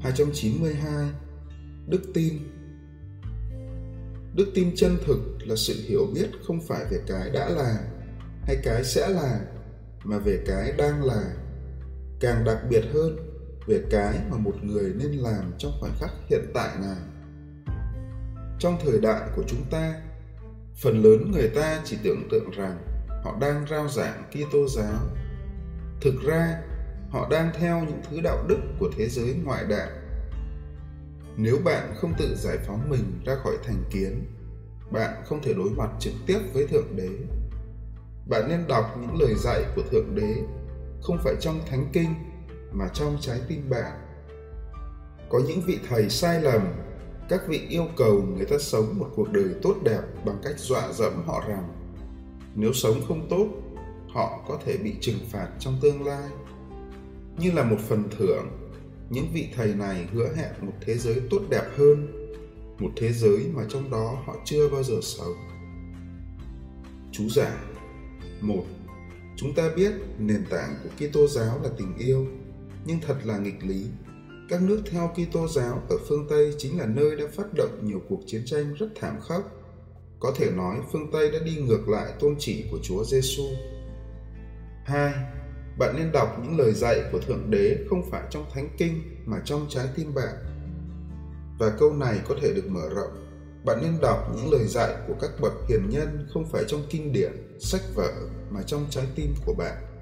292 Đức tin. Đức tin chân thực là sự hiểu biết không phải về cái đã là hay cái sẽ là mà về cái đang là càng đặc biệt hơn, về cái mà một người nên làm trong khoảnh khắc hiện tại này trong thời đại của chúng ta, phần lớn người ta chỉ tưởng tượng rằng họ đang rao giảng Kitô giáo. Thực ra họ đang theo những thứ đạo đức của thế giới ngoại đạo. Nếu bạn không tự giải phóng mình ra khỏi thành kiến, bạn không thể đối mặt trực tiếp với thượng đế. Bạn nên đọc những lời dạy của thượng đế, không phải trong thánh kinh, mà trong trái tim bạn. Có những vị thầy sai lầm, các vị yêu cầu người ta sống một cuộc đời tốt đẹp bằng cách dọa dẫm họ rằng, nếu sống không tốt, họ có thể bị trừng phạt trong tương lai như là một phần thưởng, những vị thầy này hứa hẹn một thế giới tốt đẹp hơn, một thế giới mà trong đó họ chưa bao giờ sống chú giải một, chúng ta biết nền tảng của Kitô giáo là tình yêu, nhưng thật là nghịch lý các nước theo Kitô giáo ở phương Tây chính là nơi đã phát động nhiều cuộc chiến tranh rất thảm khốc. Có thể nói phương Tây đã đi ngược lại tôn chỉ của Chúa Giêsu. 2. Bạn nên đọc những lời dạy của Thượng Đế không phải trong Thánh Kinh mà trong trái tim bạn. Và câu này có thể được mở rộng. Bạn nên đọc những lời dạy của các bậc hiền nhân không phải trong kinh điển, sách vở mà trong trái tim của bạn.